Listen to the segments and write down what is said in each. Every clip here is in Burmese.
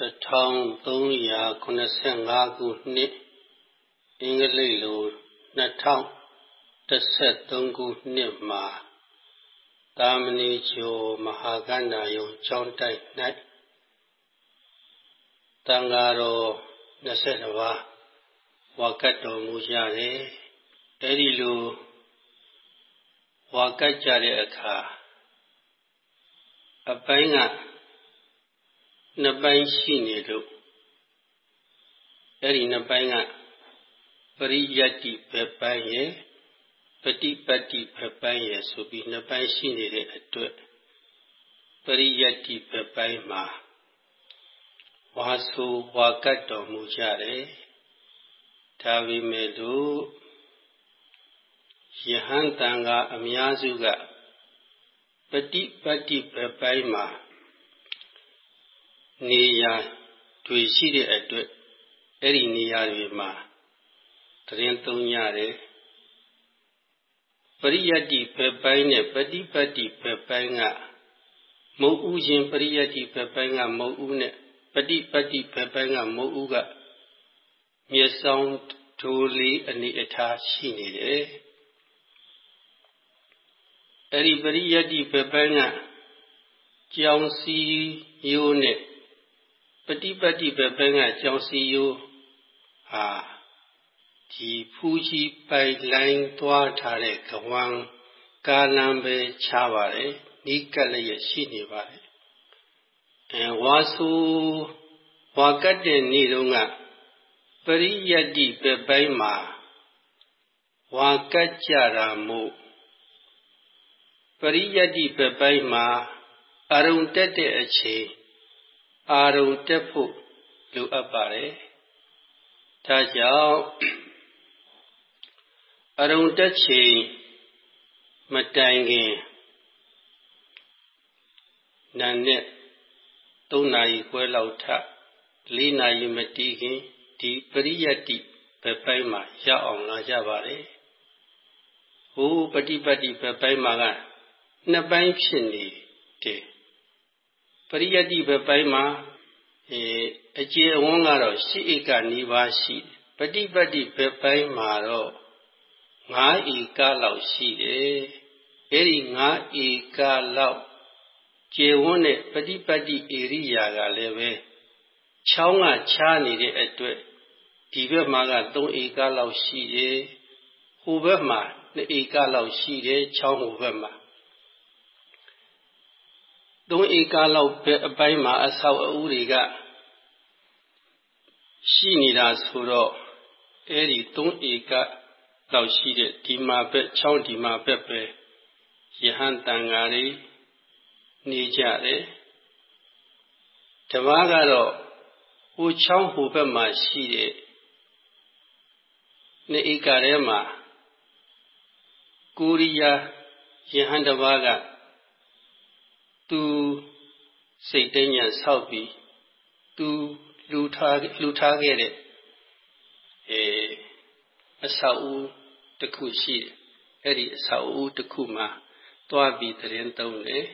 1385ခုနှစ်အင်္ဂလိပ်လို2013ခုနှစ်မှာတာမဏေကျော်မဟာကန္နာယုံကျောင်းတိုက်၌တန်ဃာတော်20ပါးဝါကတ်တော်မူကြတယ်အဲဒီလိုဝါကတ်ကြတဲ့အခါအပိုင်းက နှစ်ပိုင်းရှိနေလို့အဲ့ဒီနှစ်ပိုင်းကပရိယတ္တိဘက်ပိုင်းရဲ့ပฏิပတ်တိဘက်ပိုင်းရဲ့ဆိုပြီးနှစ်ပိုင်းရှိနေတဲ့အတွက်ပရိယတ္တိဘက်ပိုင်းမှာဝါဆိုဝါကတ်တော်မူကြတယ်ဒါပေမဲ့လို့ယဟန်တန်ကအများစုကပฏิပတ်တိဘက်ပိုင်းမှာ နေရာတွေရှိတဲ့အတွက်အဲ့ဒီနေရာတွေမှာတရင်သုံးရတယ်ပရိယတ္တိဘက်ပိုင်းနဲ့ပฏิပတ်တိဘက်ပိုင်းကမုတ်ဥခြင်းပရိယတ္တိဘက်ပိုင်းကမုတ်ဥနဲ့ပฏิပတ်တိဘက်ပိုင်းကမုတ်ဥကမျက်စောင်းဒိုးလေးအနေအထားရှိနေတယ်အဲ့ဒီပရိယတ္တိဘက်ပိုင်းကကြောင်စီရိုးနဲ့ ပฏิပတ်တိဘက်ပိုင်းကကြောင်စီရိုးဟာဒီဖူးကြီးပိုင်လိုင်းသွားထားတဲ့ကဝံကာလံပဲချပါတယ်နိကလည်းရရှိနေပါတယ်အဲဝါဆူဝါကတ်တဲ့နေ့တုန်းကပရိယတ္တိဘက်ပိုင်းမှာဝါကတ်ကြတာမို့ပရိယတ္တိဘက်ပိုင်းမှာအရုံတက်တဲ့အချိန် အာရုံတက်ဖို့လိုအပ်ပါတယ်။ဒါကြောင့်အရုံတက်ချိန်မတိုင်ခင်နာနဲ့3နာရီခွဲလောက်ထ4နာရီမတီးခင်ဒီပရိယတ္တိဘက်ပိုင်းမှာရောက်အောင်လာကြပါတယ်။ဟိုပฏิပတ်တိဘက်ပိုင်းမှာကနှစ်ပိုင်းဖြစ်နေတယ်ပ ရိယတ္တိဘက်ပိုင်းမှာအဲအကျေအဝန်းကတော့ရှိဧကနီးပါးရှိပฏิပတ်တိဘက်ပိုင်းမှာတော့9ဧကလောက်ရှိတယ်အဲ့ဒီ9ဧကလောက်ကျေဝန်းတဲ့ပฏิပတ်တိဧရိယာကလည်းပဲချောင်းကချားနေတဲ့အတွက်ဒီဘက်မှာက3ဧကလောက်ရှိတယ်ဟိုဘက်မှာ2ဧကလောက်ရှိတယ်ချောင်းဟိုဘက်မှာ သုံးဧကလောက်ပဲအပိုင်းမှာ အဆောက်အဦတွေက ရှိနေတာဆိုတော့အဲ့ဒီသုံးဧကလောက်ရှိတဲ့ဒီမှာဘက်ချောင်းဒီမှာဘက်ပဲယဟန်တန်ဃာတွေနေကြတယ်တပားကတော့ဟိုချောင်းဟိုဘက်မှာရှိတဲ့နှစ်ဧကထဲမှာကိုရိယာယဟန်တပားက သူစိတ်တိုင်းညာဆောက်ပြီးသူလူထားလူထားခဲ့တဲ့အဲအဆောက်အဦတစ်ခုရှိတယ်အဲ့ဒီအဆောက်အဦတစ်ခုမှာတွားပြီးသတင်းသုံးတယ်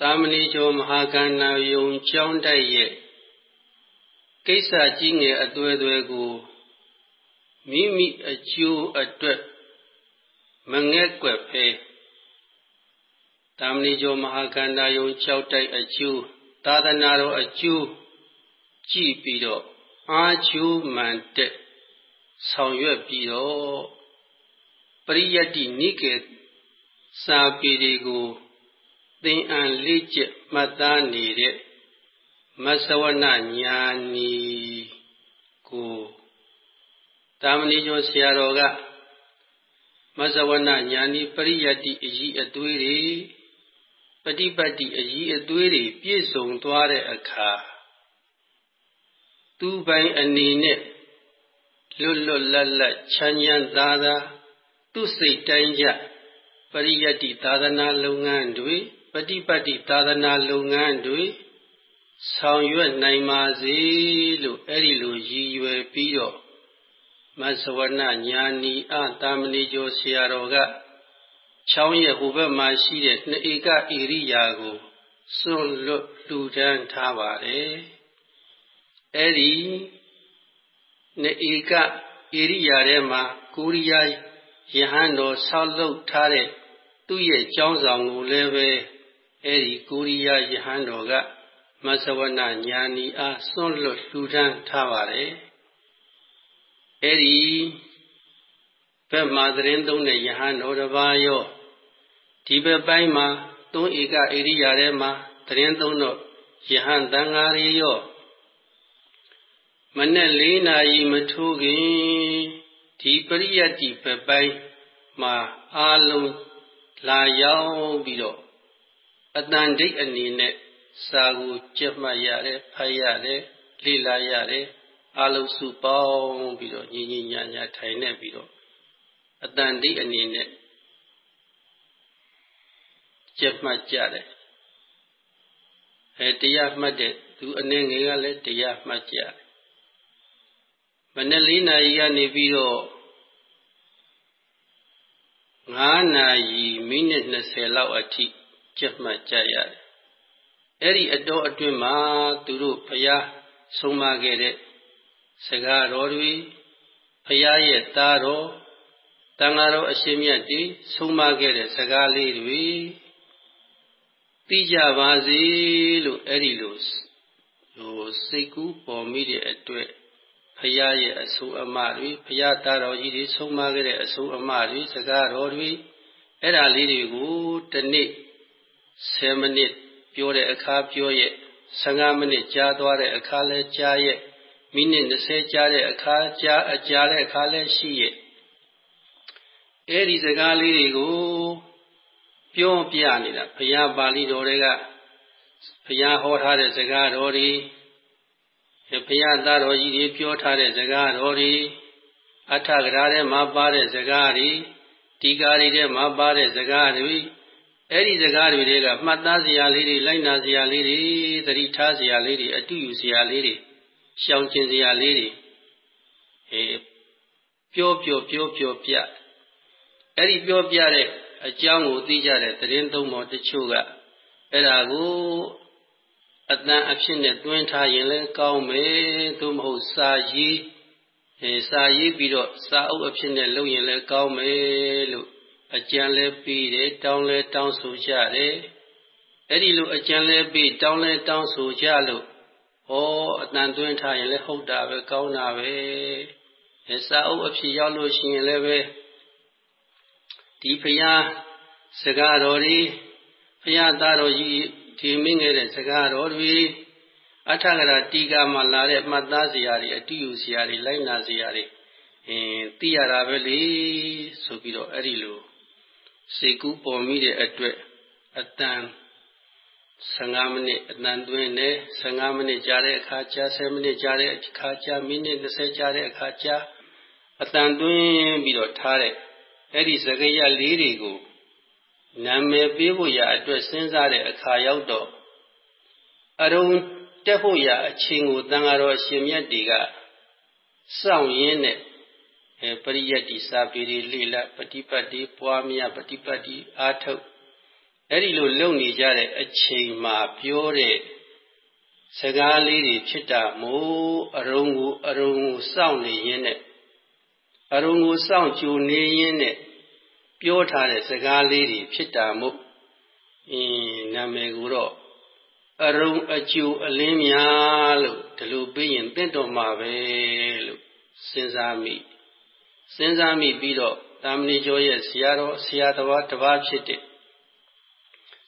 သာမဏေကျော်မဟာကန္နာယုံကျောင်းတိုက်ရဲ့ကိစ္စကြီးငယ်အသွဲသွဲကိုမိမိအကျိုးအတွက်မငဲ့ကွက်ဖဲ တာမဏိကျော်မဟာကန္တာယုံ၆တိုက်အကျိုးသာသနာတော်အကျိုးကြည့်ပြီးတော့အာကျိုးမှန်တဲ့ဆောင်ရွက်ပြီးတော့ပရိယတ္တိနိကေစာပေတွေကိုသင်အံလေ့ကျက်မှတ်သားနေတဲ့မသဝနညာနီကိုတာမဏိကျော်ဆရာတော်ကမသဝနညာနီပရိယတ္တိအကြီးအသွေးတွေ ပฏิပတ်တိအကြီးအသွေးတွေပြည့်စုံသွားတဲ့အခါသူပိုင်အနေနဲ့လွတ်လွတ်လပ်လပ်ချမ်းချမ်းသာသာသူစိတ်တိုင်းကြပရိယတ္တိသာသနာလုပ်ငန်းတွေပฏิပတ်တိသာသနာလုပ်ငန်းတွေဆောင်ရွက်နိုင်ပါစေလို့အဲ့ဒီလိုရည်ရွယ်ပြီးတော့မသဝနညာနီအတာမဏိကျော်ဆရာတော်က ချောင်းရဲ့ဟိုဘက်မှာရှိတဲ့နှစ်ဧကဧရိယာကိုစွန့်လွတ်လူဒန်းထားပါတယ်အဲ့ဒီနေဧကဧရိယာထဲမှာကိုရိယာယဟန်တော်ဆောက်လုပ်ထားတဲ့သူ့ရဲ့ကျောင်းဆောင်ကိုလည်းပဲအဲ့ဒီကိုရိယာယဟန်တော်ကမသဝနာညာနီအားစွန့်လွတ်လူဒန်းထားပါတယ်အဲ့ဒီဘက်မှာသတင်းသုံးတဲ့ယဟန်တော်တစ်ပါးရော ဒီဘက်ပိုင်းမှာသုံးဧကဧရိယာထဲမှာသတင်းသုံးတော့ယဟန်တန်ဃာရီရောမနဲ့၄နာရီမထိုးခင်ဒီပရိယတ်တိဘက်ပိုင်းမှာအာလုံးလာရောက်ပြီးတော့အတန်ဒိတ်အနေနဲ့စာကိုကြက်မှတ်ရတယ်ဖတ်ရတယ်လေ့လာရတယ်အလုံးစုပေါင်းပြီးတော့ညီညီညာညာထိုင်နေပြီးတော့အတန်ဒိတ်အနေနဲ့ ကြက်မှတ်ကြတယ်အဲတရားမှတ်တဲ့သူအနေငယ်ကလည်းတရားမှတ်ကြတယ်မနေ့၄နာရီကနေပြီးတော့9နာရီမိနစ်20လောက်အထိကြက်မှတ်ကြရတယ်အဲ့ဒီအတော်အတွင်းမှာသူတို့ဘုရားဆုံးမခဲ့တဲ့စကားတော်တွေဘုရားရဲ့သားတော်တန်ဃာတော်အရှင်မြတ်တွေဆုံးမခဲ့တဲ့စကားလေးတွေ သိကြပါစေလို့အဲ့ဒီလိုဟိုစိတ်ကူးပေါ်မိတဲ့အတွက်ဖရာရဲ့အဆိုအမတွေဖရာသားတော်ကြီးတွေဆုံးမခဲ့တဲ့အဆိုအမတွေစကားတော်တွေအဲ့ဒါလေးတွေကိုတစ်နေ့10မိနစ်ပြောတဲ့အခါပြောရဲ့15မိနစ်ကြားသွားတဲ့အခါလဲကြားရဲ့မိနစ်20ကြားတဲ့အခါကြားအကြားတဲ့အခါလဲရှိရဲ့အဲ့ဒီစကားလေးတွေကို ပြောပြနေတာဘုရားပါဠိတော်တွေကဘုရားဟောထားတဲ့စကားတော်တွေဘုရားသားတော်ကြီးတွေပြောထားတဲ့စကားတော်တွေအထကရာထဲမှာပါတဲ့စကားတွေဒီကာတွေထဲမှာပါတဲ့စကားတွေအဲ့ဒီစကားတွေတွေကမှတ်သားစရာလေးတွေလိုက်နာစရာလေးတွေသတိထားစရာလေးတွေအတူယူစရာလေးတွေရှောင်ကျင်စရာလေးတွေအဲပြောပြောပြောပြောပြအဲ့ဒီပြောပြတဲ့ အကြောင်းကိုသိကြတဲ့သတင်းသုံးပေါ်တချို့ကအဲ့ဒါကိုအတန်အဖြစ်နဲ့တွင်းထားရင်လည်းကောင်းမယ်သို့မဟုတ်စာရေးအဲစာရေးပြီးတော့စာအုပ်အဖြစ်နဲ့လုပ်ရင်လည်းကောင်းမယ်လို့အကြံလဲပြီးတယ်တောင်းလဲတောင်းဆိုကြတယ်အဲ့ဒီလိုအကြံလဲပြီးတောင်းလဲတောင်းဆိုကြလို့ဟောအတန်တွင်းထားရင်လည်းဟုတ်တာပဲကောင်းတာပဲအဲစာအုပ်အဖြစ်ရောက်လို့ရှိရင်လည်းပဲ ဒီဖရာစကားတော်တွေဖရာသားတော်ကြီးဒီမင်းငယ်တဲ့စကားတော်တွေအထကရာတီကာမှာလာတဲ့မှတ်သားစရာတွေအတူယူစရာတွေလိုက်နာစရာတွေအင်းသိရတာပဲလေဆိုပြီးတော့အဲ့ဒီလိုစိတ်ကူးပေါ်မိတဲ့အတွက်အတန်15မိနစ်အတန်သွင်းနေ15မိနစ်ကြာတဲ့အခါကြာ10မိနစ်ကြာတဲ့အခါကြာမိနစ်20ကြာတဲ့အခါကြာအတန်သွင်းပြီးတော့ထားတဲ့ အဲ့ဒီစကားရလေးတွေကိုနာမည်ပေးဖို့ရအတွက်စဉ်းစားတဲ့အခါရောက်တော့အရုံတက်ဖို့ရအချိန်ကိုတန်ဃာတော်ရှင်မြတ်တွေကစောင့်ရင်းနဲ့အဲပရိယတ်တိစာပေတွေလေ့လာပฏิပတ်တိပွားများပฏิပတ်တိအားထုတ်အဲ့ဒီလိုလုပ်နေကြတဲ့အချိန်မှာပြောတဲ့စကားလေးတွေဖြစ်တာမို့အရုံကိုအရုံကိုစောင့်နေရင်းနဲ့အရုံကိုစောင့်ကြိုနေရင်းနဲ့ ပြောထားတဲ့စကားလေးတွေဖြစ်တာမို့အင်းနာမည်ကိုတော့အရုံအကျိုးအလင်းများလို့ဒီလိုပြီးရင်တင့်တော်မှာပဲလို့စဉ်းစားမိစဉ်းစားမိပြီးတော့တာမဏိကျော်ရဲ့ဆရာတော်ဆရာတော်တစ်ပါးဖြစ်တဲ့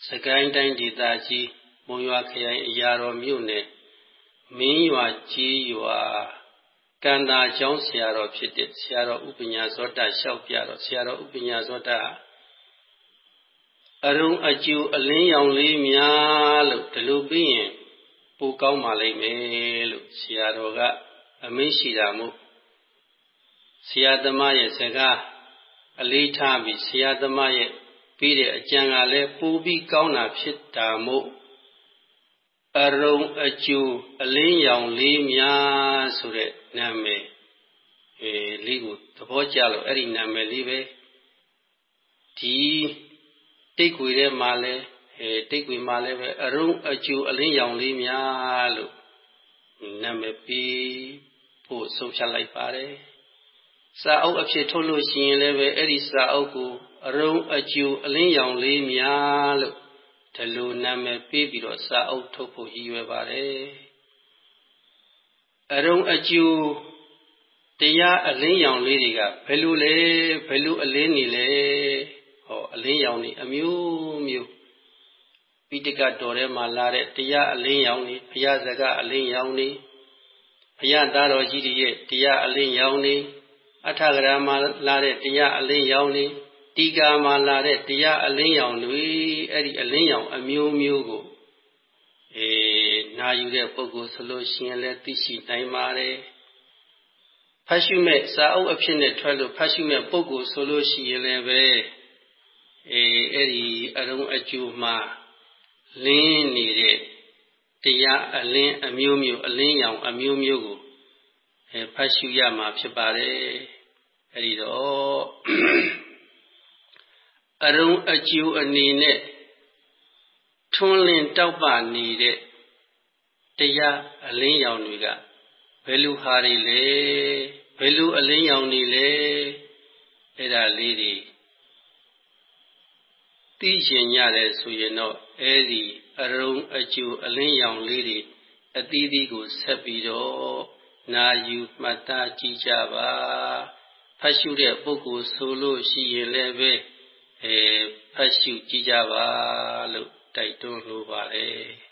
စကိုင်းတိုင်းဒေသကြီးမုံရွာခရိုင်အရာတော်မြို့နယ်မင်းရွာကြီးရွာ ကန္တာကျောင်းဆရာတော်ဖြစ်တဲ့ဆရာတော်ဥပညာဇောတလျှောက်ပြတော့ဆရာတော်ဥပညာဇောတအရုံအကျူအလင်းရောင်လေးများလို့ဒီလိုပြီးရင်ပိုကောင်းပါလိမ့်မယ်လို့ဆရာတော်ကအမင်းရှိတာမို့ဆရာသမားရဲ့စကားအလေးထားပြီးဆရာသမားရဲ့ပြီးတဲ့အကြံကလည်းပိုပြီးကောင်းတာဖြစ်တာမို့ အရုံအကျိုးအလင်းရောင်လေးများဆိုတဲ့နာမည်အဲလေးကိုသဘောကျလို့အဲ့ဒီနာမည်လေးပဲဒီတိတ်ခွေထဲမှာလဲဟအဲတိတ်ကွေမှာလည်းပဲအရုံအကျူအလင်းရောင်လေးများလို့နာမည်ပေးဖို့ဆုံးဖြတ်လိုက်ပါတယ်စာအုပ်အဖြစ်ထုတ်လို့ရှိရင်လည်းပဲအဲ့ဒီစာအုပ်ကိုအရုံအကျူအလင်းရောင်လေးများလို့ ဒီလိုနာမည်ပေးပြီးတော့စာအုပ်ထုတ်ဖို့ရည်ရွယ်ပါတယ်အရုံအကျူတရားအလင်းရောင်လေးတွေကဘယ်လိုလဲဘယ်လိုအလင်းနေလဲဟောအလင်းရောင်နေအမျိုးမျိုးပိဋကတော်ထဲမှာလာတဲ့တရားအလင်းရောင်နေဘုရားစကားအလင်းရောင်နေဘုရားသားတော်ကြီးရဲ့တရားအလင်းရောင်နေအထကရာမှာလာတဲ့တရားအလင်းရောင်နေ တီကာမှာလာတဲ့တရားအလင်းရောင်တွေအဲ့ဒီအလင်းရောင်အမျိုးမျိုးကိုအေးနာယူတဲ့ပုဂ္ဂိုလ်ဆိုလို့ရှိရင်လည်းသိရှိနိုင်ပါတယ်ဖတ်ရှုမဲ့စာအုပ်အဖြစ်နဲ့ထွက်လို့ဖတ်ရှုမဲ့ပုဂ္ဂိုလ်ဆိုလို့ရှိရင်လည်းပဲအေးအဲ့ဒီအရုံအကျိုးမှာလင်းနေတဲ့တရားအလင်းအမျိုးမျိုးအလင်းရောင်အမျိုးမျိုးကိုအဲဖတ်ရှုရမှာဖြစ်ပါတယ်အဲဒီတော့ အရုံအကျိုးအနေနဲ့ထွန်းလင်းတောက်ပနေတဲ့တရားအလင်းရောင်တွေကဘယ်လိုဟာတွေလဲဘယ်လိုအလင်းရောင်တွေလဲအဲ့ဒါလေးတွေသိကျင်ရတယ်ဆိုရင်တော့အဲ့ဒီအရုံအကျိုးအလင်းရောင်လေးတွေအသီးသီးကိုဆက်ပြီးတော့နာယူမှတ်သားကြည့်ကြပါဖတ်ရှုတဲ့ပုဂ္ဂိုလ်ဆိုလို့ရှိရင်လည်းပဲ အဲဖတ်ရှုကြည့်ကြပါလို့တိုက်တွန်းလိုပါတယ်